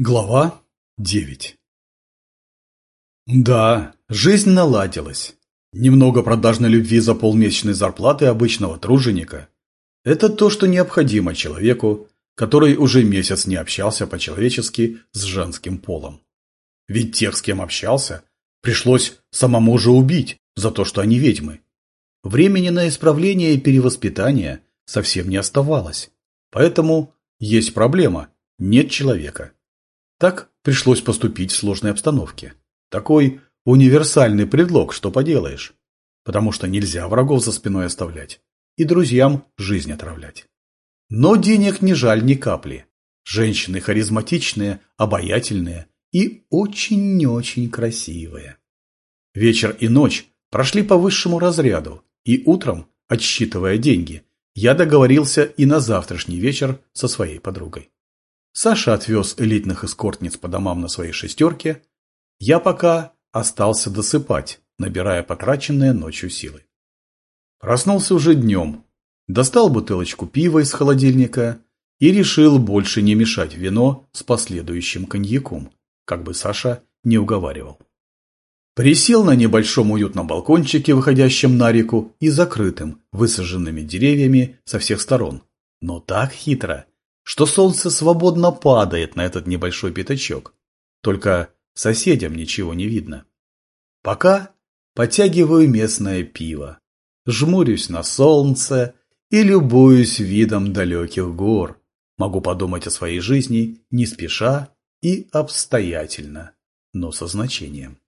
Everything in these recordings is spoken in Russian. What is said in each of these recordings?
Глава 9 Да, жизнь наладилась. Немного продажной любви за полмесячной зарплаты обычного труженика – это то, что необходимо человеку, который уже месяц не общался по-человечески с женским полом. Ведь тех, с кем общался, пришлось самому же убить за то, что они ведьмы. Времени на исправление и перевоспитание совсем не оставалось. Поэтому есть проблема – нет человека. Так пришлось поступить в сложной обстановке. Такой универсальный предлог, что поделаешь. Потому что нельзя врагов за спиной оставлять и друзьям жизнь отравлять. Но денег не жаль ни капли. Женщины харизматичные, обаятельные и очень-очень красивые. Вечер и ночь прошли по высшему разряду, и утром, отсчитывая деньги, я договорился и на завтрашний вечер со своей подругой. Саша отвез элитных эскортниц по домам на своей шестерке. Я пока остался досыпать, набирая потраченные ночью силы. Проснулся уже днем, достал бутылочку пива из холодильника и решил больше не мешать вино с последующим коньяком, как бы Саша не уговаривал. Присел на небольшом уютном балкончике, выходящем на реку и закрытым, высаженными деревьями со всех сторон. Но так хитро, что солнце свободно падает на этот небольшой пятачок. Только соседям ничего не видно. Пока подтягиваю местное пиво, жмурюсь на солнце и любуюсь видом далеких гор. Могу подумать о своей жизни не спеша и обстоятельно, но со значением.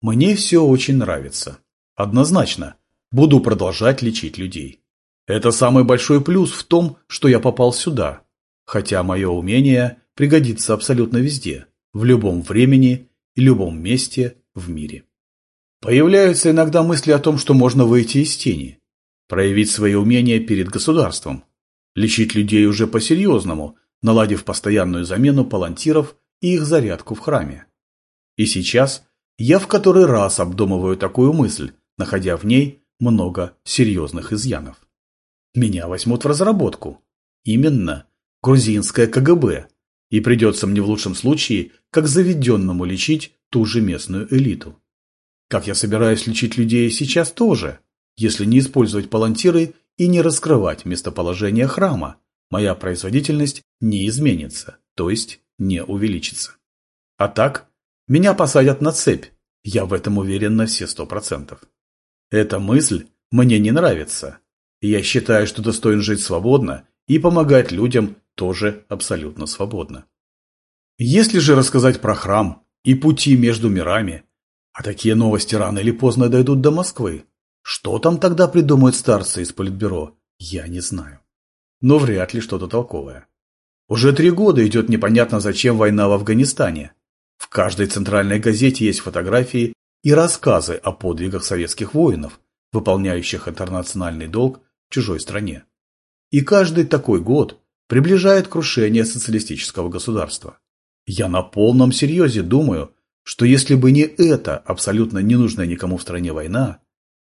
Мне все очень нравится. Однозначно, буду продолжать лечить людей. Это самый большой плюс в том, что я попал сюда, хотя мое умение пригодится абсолютно везде, в любом времени и любом месте в мире. Появляются иногда мысли о том, что можно выйти из тени, проявить свои умения перед государством, лечить людей уже по-серьезному, наладив постоянную замену палантиров и их зарядку в храме. И сейчас я в который раз обдумываю такую мысль, находя в ней много серьезных изъянов. Меня возьмут в разработку. Именно грузинское КГБ, и придется мне в лучшем случае, как заведенному, лечить ту же местную элиту. Как я собираюсь лечить людей сейчас тоже, если не использовать палантиры и не раскрывать местоположение храма, моя производительность не изменится, то есть не увеличится. А так, меня посадят на цепь, я в этом уверен на все сто процентов. Эта мысль мне не нравится, я считаю, что достоин жить свободно и помогать людям тоже абсолютно свободно. Если же рассказать про храм и пути между мирами, а такие новости рано или поздно дойдут до Москвы, что там тогда придумают старцы из Политбюро, я не знаю. Но вряд ли что-то толковое. Уже три года идет непонятно зачем война в Афганистане. В каждой центральной газете есть фотографии и рассказы о подвигах советских воинов, выполняющих интернациональный долг в чужой стране. И каждый такой год приближает крушение социалистического государства. Я на полном серьезе думаю, что если бы не эта абсолютно ненужная никому в стране война,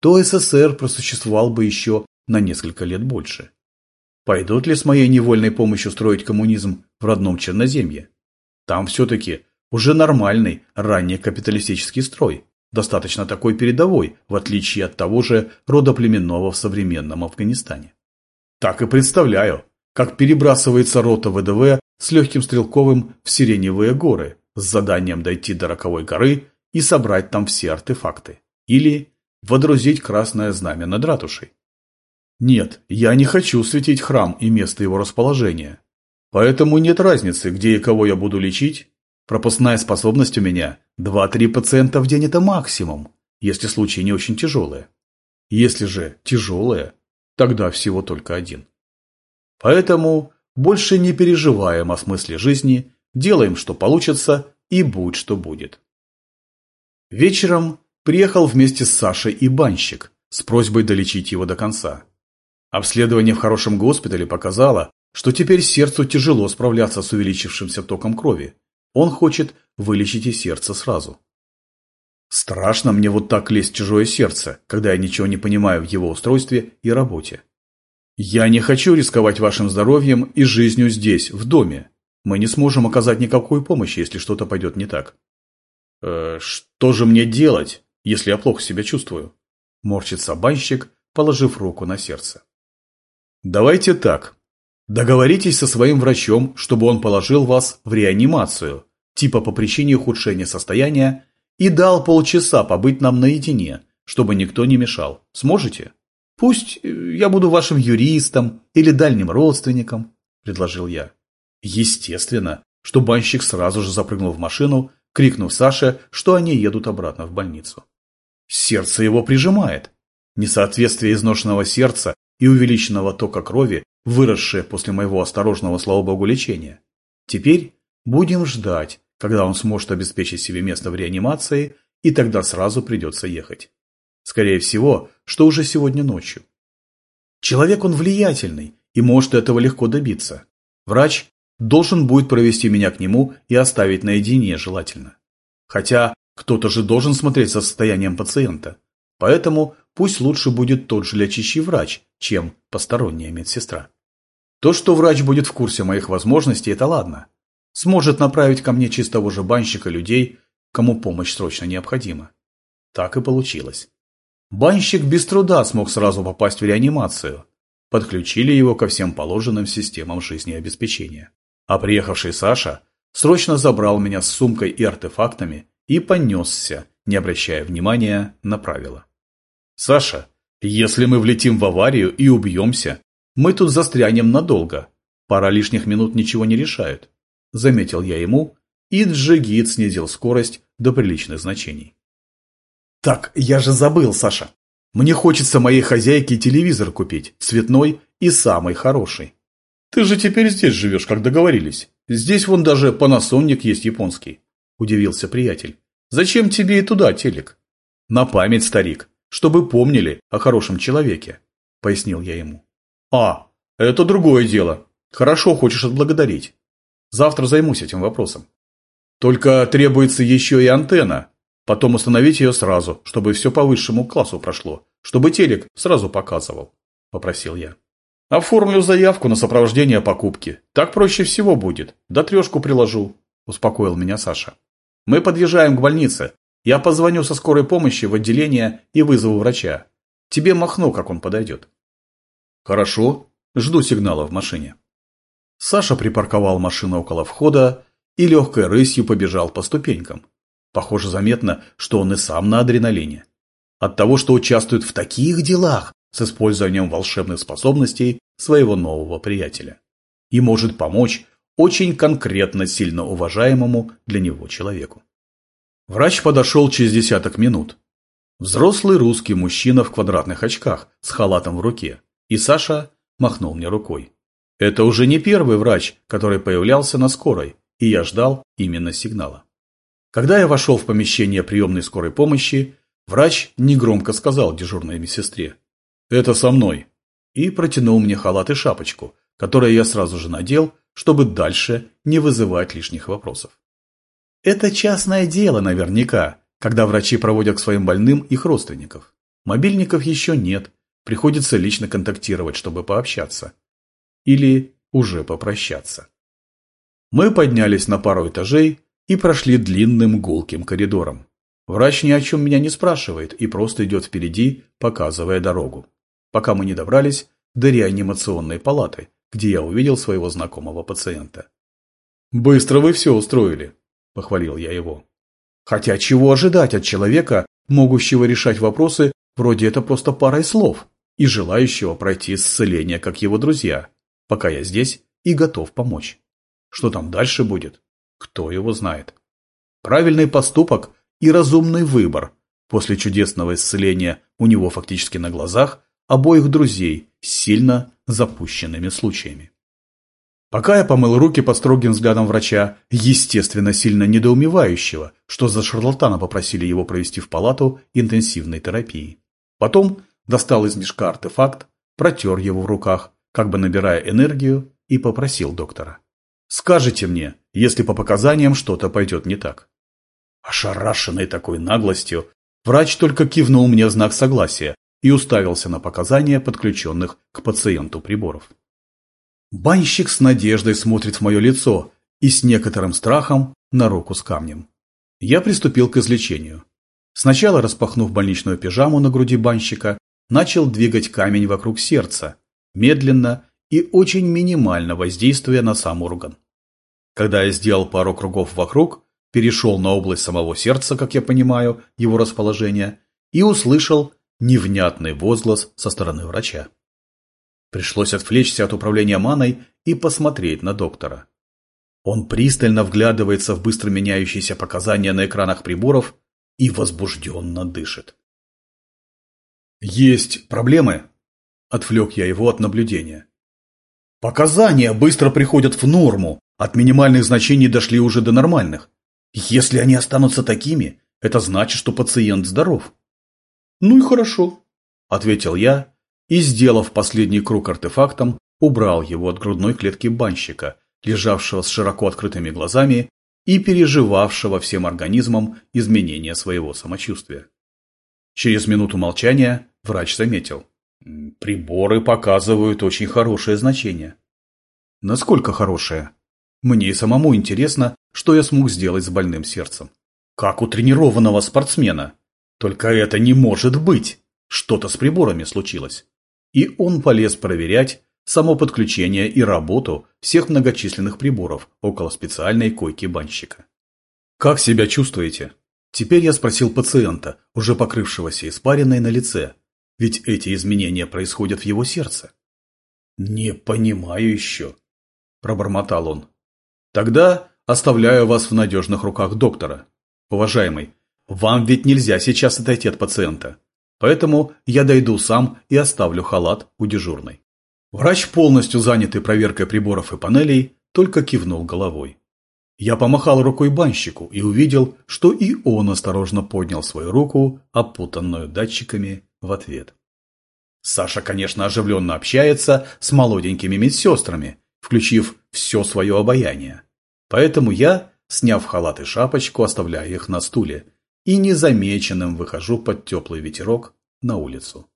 то СССР просуществовал бы еще на несколько лет больше. Пойдут ли с моей невольной помощью строить коммунизм в родном Черноземье? Там все-таки уже нормальный ранний капиталистический строй, достаточно такой передовой, в отличие от того же родоплеменного в современном Афганистане. Так и представляю, как перебрасывается рота ВДВ с легким стрелковым в Сиреневые горы с заданием дойти до Роковой горы и собрать там все артефакты. Или водрузить красное знамя над ратушей. Нет, я не хочу светить храм и место его расположения. Поэтому нет разницы, где и кого я буду лечить. Пропускная способность у меня 2-3 пациента в день – это максимум, если случаи не очень тяжелые. Если же тяжелые, тогда всего только один. Поэтому больше не переживаем о смысле жизни, делаем, что получится, и будь что будет. Вечером приехал вместе с Сашей и банщик с просьбой долечить его до конца. Обследование в хорошем госпитале показало, что теперь сердцу тяжело справляться с увеличившимся током крови. Он хочет вылечить и сердце сразу. Страшно мне вот так лезть в чужое сердце, когда я ничего не понимаю в его устройстве и работе. Я не хочу рисковать вашим здоровьем и жизнью здесь, в доме. Мы не сможем оказать никакой помощи, если что-то пойдет не так. «Э, «Что же мне делать, если я плохо себя чувствую?» – морщится банщик, положив руку на сердце. «Давайте так. Договоритесь со своим врачом, чтобы он положил вас в реанимацию, типа по причине ухудшения состояния, и дал полчаса побыть нам наедине, чтобы никто не мешал. Сможете? Пусть э, я буду вашим юристом или дальним родственником, предложил я. Естественно, что банщик сразу же запрыгнул в машину, крикнув Саше, что они едут обратно в больницу. Сердце его прижимает. Несоответствие изношенного сердца и увеличенного тока крови, выросшее после моего осторожного, слава богу, лечения. Теперь будем ждать, когда он сможет обеспечить себе место в реанимации, и тогда сразу придется ехать. Скорее всего, что уже сегодня ночью. Человек он влиятельный и может этого легко добиться. Врач должен будет провести меня к нему и оставить наедине желательно. Хотя кто-то же должен смотреть за состоянием пациента. Поэтому пусть лучше будет тот же лечащий врач, чем посторонняя медсестра. То, что врач будет в курсе моих возможностей, это ладно сможет направить ко мне через того же банщика людей, кому помощь срочно необходима. Так и получилось. Банщик без труда смог сразу попасть в реанимацию. Подключили его ко всем положенным системам жизнеобеспечения. А приехавший Саша срочно забрал меня с сумкой и артефактами и понесся, не обращая внимания на правила. «Саша, если мы влетим в аварию и убьемся, мы тут застрянем надолго. Пара лишних минут ничего не решает заметил я ему, и джигит снизил скорость до приличных значений. Так, я же забыл, Саша. Мне хочется моей хозяйке телевизор купить, цветной и самый хороший. Ты же теперь здесь живешь, как договорились. Здесь вон даже Panasonic есть японский, удивился приятель. Зачем тебе и туда телек? На память, старик, чтобы помнили о хорошем человеке, пояснил я ему. А, это другое дело. Хорошо хочешь отблагодарить. Завтра займусь этим вопросом. Только требуется еще и антенна. Потом установить ее сразу, чтобы все по высшему классу прошло. Чтобы телек сразу показывал, попросил я. Оформлю заявку на сопровождение покупки. Так проще всего будет. Да трешку приложу, успокоил меня Саша. Мы подъезжаем к больнице. Я позвоню со скорой помощи в отделение и вызову врача. Тебе махну, как он подойдет. Хорошо. Жду сигнала в машине. Саша припарковал машину около входа и легкой рысью побежал по ступенькам. Похоже, заметно, что он и сам на адреналине. От того, что участвует в таких делах с использованием волшебных способностей своего нового приятеля. И может помочь очень конкретно сильно уважаемому для него человеку. Врач подошел через десяток минут. Взрослый русский мужчина в квадратных очках с халатом в руке. И Саша махнул мне рукой. Это уже не первый врач, который появлялся на скорой, и я ждал именно сигнала. Когда я вошел в помещение приемной скорой помощи, врач негромко сказал дежурной медсестре «Это со мной» и протянул мне халат и шапочку, которые я сразу же надел, чтобы дальше не вызывать лишних вопросов. Это частное дело наверняка, когда врачи проводят к своим больным их родственников. Мобильников еще нет, приходится лично контактировать, чтобы пообщаться или уже попрощаться. Мы поднялись на пару этажей и прошли длинным гулким коридором. Врач ни о чем меня не спрашивает и просто идет впереди, показывая дорогу. Пока мы не добрались до реанимационной палаты, где я увидел своего знакомого пациента. «Быстро вы все устроили», – похвалил я его. Хотя чего ожидать от человека, могущего решать вопросы вроде это просто парой слов, и желающего пройти исцеление, как его друзья, пока я здесь и готов помочь. Что там дальше будет? Кто его знает? Правильный поступок и разумный выбор после чудесного исцеления у него фактически на глазах обоих друзей с сильно запущенными случаями. Пока я помыл руки под строгим взглядом врача, естественно, сильно недоумевающего, что за шарлатана попросили его провести в палату интенсивной терапии. Потом достал из мешка артефакт, протер его в руках как бы набирая энергию, и попросил доктора. «Скажите мне, если по показаниям что-то пойдет не так». Ошарашенный такой наглостью, врач только кивнул мне знак согласия и уставился на показания подключенных к пациенту приборов. Банщик с надеждой смотрит в мое лицо и с некоторым страхом на руку с камнем. Я приступил к излечению. Сначала, распахнув больничную пижаму на груди банщика, начал двигать камень вокруг сердца, медленно и очень минимально воздействуя на сам орган. Когда я сделал пару кругов вокруг, перешел на область самого сердца, как я понимаю, его расположение, и услышал невнятный возглас со стороны врача. Пришлось отвлечься от управления маной и посмотреть на доктора. Он пристально вглядывается в быстро меняющиеся показания на экранах приборов и возбужденно дышит. «Есть проблемы?» – отвлек я его от наблюдения. «Показания быстро приходят в норму, от минимальных значений дошли уже до нормальных. Если они останутся такими, это значит, что пациент здоров». «Ну и хорошо», – ответил я и, сделав последний круг артефактом, убрал его от грудной клетки банщика, лежавшего с широко открытыми глазами и переживавшего всем организмом изменения своего самочувствия. Через минуту молчания врач заметил. Приборы показывают очень хорошее значение. Насколько хорошее? Мне и самому интересно, что я смог сделать с больным сердцем. Как у тренированного спортсмена. Только это не может быть. Что-то с приборами случилось. И он полез проверять, само подключение и работу всех многочисленных приборов около специальной койки банщика. «Как себя чувствуете?» Теперь я спросил пациента, уже покрывшегося испариной на лице, ведь эти изменения происходят в его сердце. «Не понимаю еще», – пробормотал он. «Тогда оставляю вас в надежных руках доктора. Уважаемый, вам ведь нельзя сейчас отойти от пациента, поэтому я дойду сам и оставлю халат у дежурной». Врач, полностью занятый проверкой приборов и панелей, только кивнул головой. Я помахал рукой банщику и увидел, что и он осторожно поднял свою руку, опутанную датчиками, в ответ. Саша, конечно, оживленно общается с молоденькими медсестрами, включив все свое обаяние. Поэтому я, сняв халат и шапочку, оставляю их на стуле и незамеченным выхожу под теплый ветерок на улицу.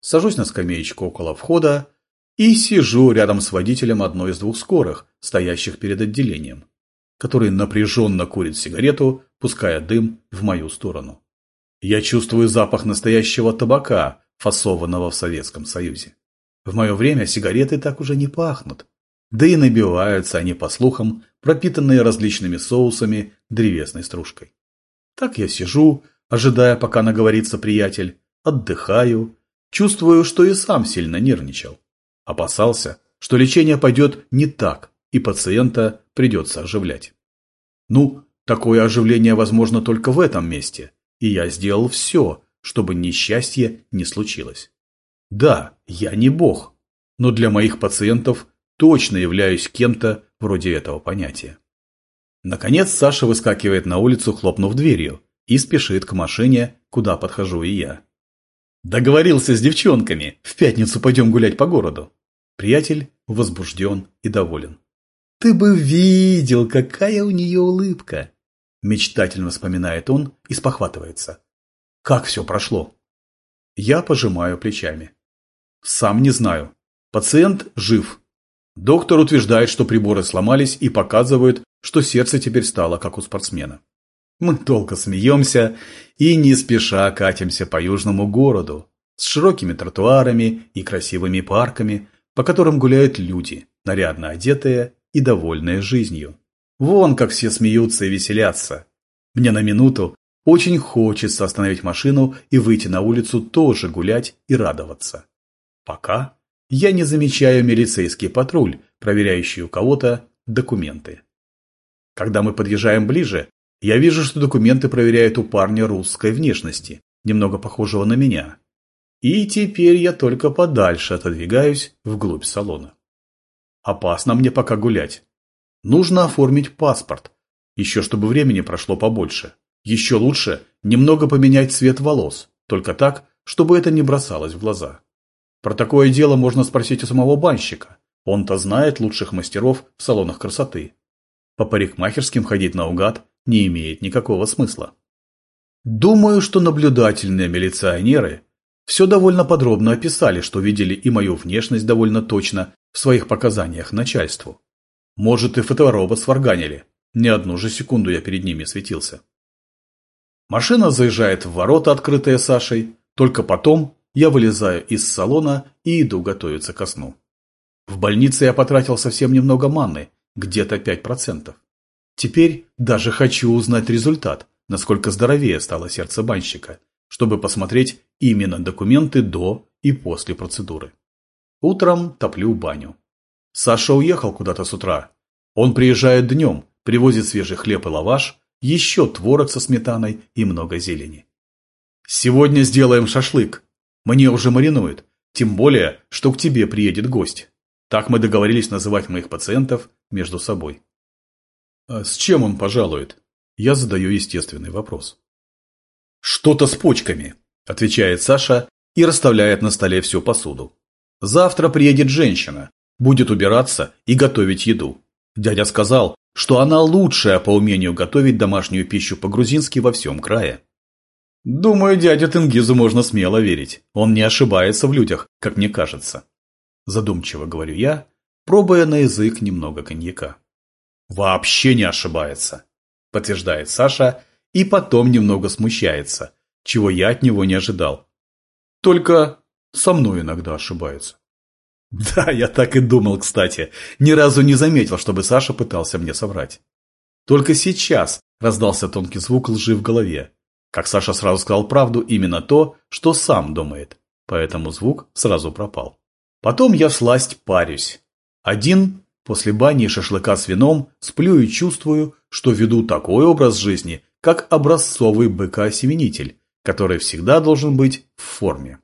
Сажусь на скамеечку около входа и сижу рядом с водителем одной из двух скорых, стоящих перед отделением, который напряженно курит сигарету, пуская дым в мою сторону. Я чувствую запах настоящего табака, фасованного в Советском Союзе. В мое время сигареты так уже не пахнут, да и набиваются они, по слухам, пропитанные различными соусами древесной стружкой. Так я сижу, ожидая, пока наговорится приятель, отдыхаю, чувствую, что и сам сильно нервничал. Опасался, что лечение пойдет не так, и пациента придется оживлять. Ну, такое оживление возможно только в этом месте, и я сделал все, чтобы несчастье не случилось. Да, я не бог, но для моих пациентов точно являюсь кем-то вроде этого понятия. Наконец Саша выскакивает на улицу, хлопнув дверью, и спешит к машине, куда подхожу и я. Договорился с девчонками. В пятницу пойдем гулять по городу. Приятель возбужден и доволен. Ты бы видел, какая у нее улыбка. Мечтательно вспоминает он и спохватывается. Как все прошло? Я пожимаю плечами. Сам не знаю. Пациент жив. Доктор утверждает, что приборы сломались и показывают, что сердце теперь стало как у спортсмена. Мы долго смеемся и не спеша катимся по южному городу с широкими тротуарами и красивыми парками, по которым гуляют люди, нарядно одетые и довольные жизнью. Вон как все смеются и веселятся. Мне на минуту очень хочется остановить машину и выйти на улицу тоже гулять и радоваться. Пока я не замечаю милицейский патруль, проверяющий у кого-то документы. Когда мы подъезжаем ближе, я вижу, что документы проверяют у парня русской внешности, немного похожего на меня. И теперь я только подальше отодвигаюсь вглубь салона. Опасно мне пока гулять. Нужно оформить паспорт, еще чтобы времени прошло побольше. Еще лучше немного поменять цвет волос, только так, чтобы это не бросалось в глаза. Про такое дело можно спросить у самого банщика. Он-то знает лучших мастеров в салонах красоты. По парикмахерским ходить наугад не имеет никакого смысла. Думаю, что наблюдательные милиционеры все довольно подробно описали, что видели и мою внешность довольно точно в своих показаниях начальству. Может, и фоторобот сварганили. Не одну же секунду я перед ними светился. Машина заезжает в ворота, открытые Сашей. Только потом я вылезаю из салона и иду готовиться ко сну. В больнице я потратил совсем немного манны, где-то 5%. Теперь даже хочу узнать результат, насколько здоровее стало сердце банщика, чтобы посмотреть именно документы до и после процедуры. Утром топлю баню. Саша уехал куда-то с утра. Он приезжает днем, привозит свежий хлеб и лаваш, еще творог со сметаной и много зелени. Сегодня сделаем шашлык. Мне уже маринуют, тем более, что к тебе приедет гость. Так мы договорились называть моих пациентов между собой. А с чем он пожалует? Я задаю естественный вопрос. Что-то с почками, отвечает Саша и расставляет на столе всю посуду. Завтра приедет женщина, будет убираться и готовить еду. Дядя сказал, что она лучшая по умению готовить домашнюю пищу по-грузински во всем крае. Думаю, дядя Тенгизу можно смело верить. Он не ошибается в людях, как мне кажется. Задумчиво говорю я, пробуя на язык немного коньяка. Вообще не ошибается, подтверждает Саша и потом немного смущается, чего я от него не ожидал. Только со мной иногда ошибается. Да, я так и думал, кстати. Ни разу не заметил, чтобы Саша пытался мне соврать. Только сейчас раздался тонкий звук лжи в голове. Как Саша сразу сказал правду, именно то, что сам думает. Поэтому звук сразу пропал. Потом я всласть парюсь. Один, после бани и шашлыка с вином, сплю и чувствую, что веду такой образ жизни, как образцовый быка-осеменитель, который всегда должен быть в форме.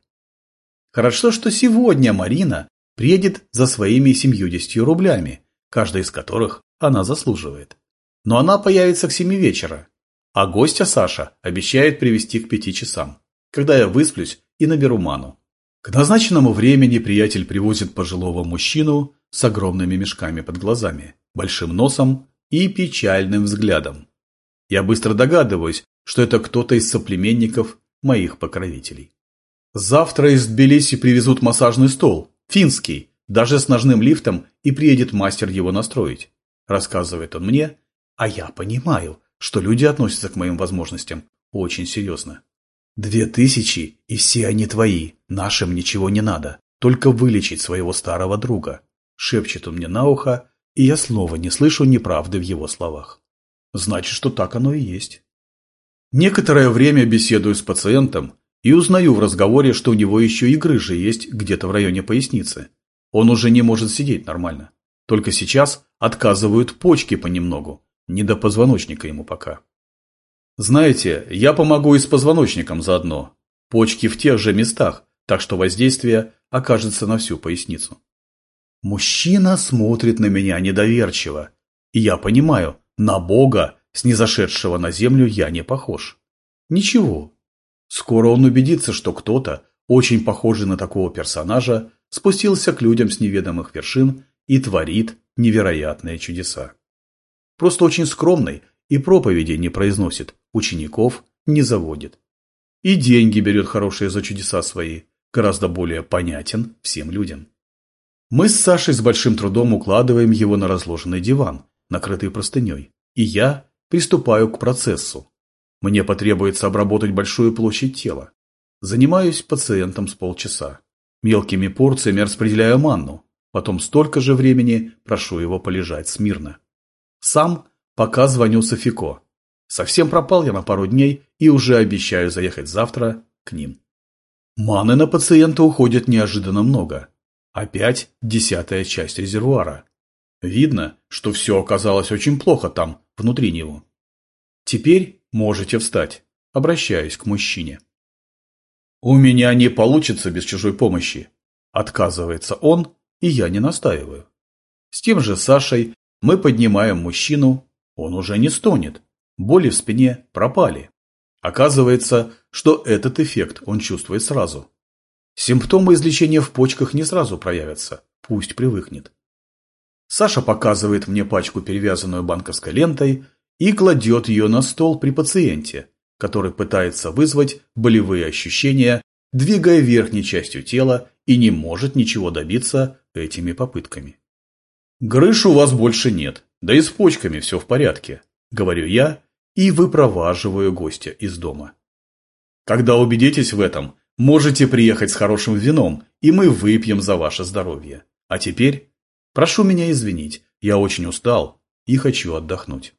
Хорошо, что сегодня Марина приедет за своими семьюдесятью рублями, каждый из которых она заслуживает. Но она появится к семи вечера, а гостя Саша обещает привести к пяти часам, когда я высплюсь и наберу ману. К назначенному времени приятель привозит пожилого мужчину с огромными мешками под глазами, большим носом и печальным взглядом. Я быстро догадываюсь, что это кто-то из соплеменников моих покровителей. Завтра из Тбилиси привезут массажный стол, Финский, даже с ножным лифтом, и приедет мастер его настроить. Рассказывает он мне, а я понимаю, что люди относятся к моим возможностям очень серьезно. Две тысячи, и все они твои, нашим ничего не надо, только вылечить своего старого друга. Шепчет он мне на ухо, и я снова не слышу неправды в его словах. Значит, что так оно и есть. Некоторое время беседую с пациентом, и узнаю в разговоре, что у него еще и грыжа есть где-то в районе поясницы. Он уже не может сидеть нормально. Только сейчас отказывают почки понемногу. Не до позвоночника ему пока. Знаете, я помогу и с позвоночником заодно. Почки в тех же местах, так что воздействие окажется на всю поясницу. Мужчина смотрит на меня недоверчиво. И я понимаю, на Бога, снизошедшего на землю, я не похож. Ничего, Скоро он убедится, что кто-то, очень похожий на такого персонажа, спустился к людям с неведомых вершин и творит невероятные чудеса. Просто очень скромный и проповеди не произносит, учеников не заводит. И деньги берет хорошие за чудеса свои, гораздо более понятен всем людям. Мы с Сашей с большим трудом укладываем его на разложенный диван, накрытый простыней, и я приступаю к процессу, мне потребуется обработать большую площадь тела. Занимаюсь пациентом с полчаса. Мелкими порциями распределяю манну. Потом столько же времени прошу его полежать смирно. Сам пока звоню Софико. Совсем пропал я на пару дней и уже обещаю заехать завтра к ним. Маны на пациента уходит неожиданно много. Опять десятая часть резервуара. Видно, что все оказалось очень плохо там, внутри него. Теперь Можете встать. Обращаюсь к мужчине. У меня не получится без чужой помощи. Отказывается он, и я не настаиваю. С тем же Сашей мы поднимаем мужчину, он уже не стонет. Боли в спине пропали. Оказывается, что этот эффект он чувствует сразу. Симптомы излечения в почках не сразу проявятся, пусть привыкнет. Саша показывает мне пачку, перевязанную банковской лентой, и кладет ее на стол при пациенте, который пытается вызвать болевые ощущения, двигая верхней частью тела и не может ничего добиться этими попытками. Грыж у вас больше нет, да и с почками все в порядке, говорю я и выпроваживаю гостя из дома. Когда убедитесь в этом, можете приехать с хорошим вином, и мы выпьем за ваше здоровье. А теперь прошу меня извинить, я очень устал и хочу отдохнуть.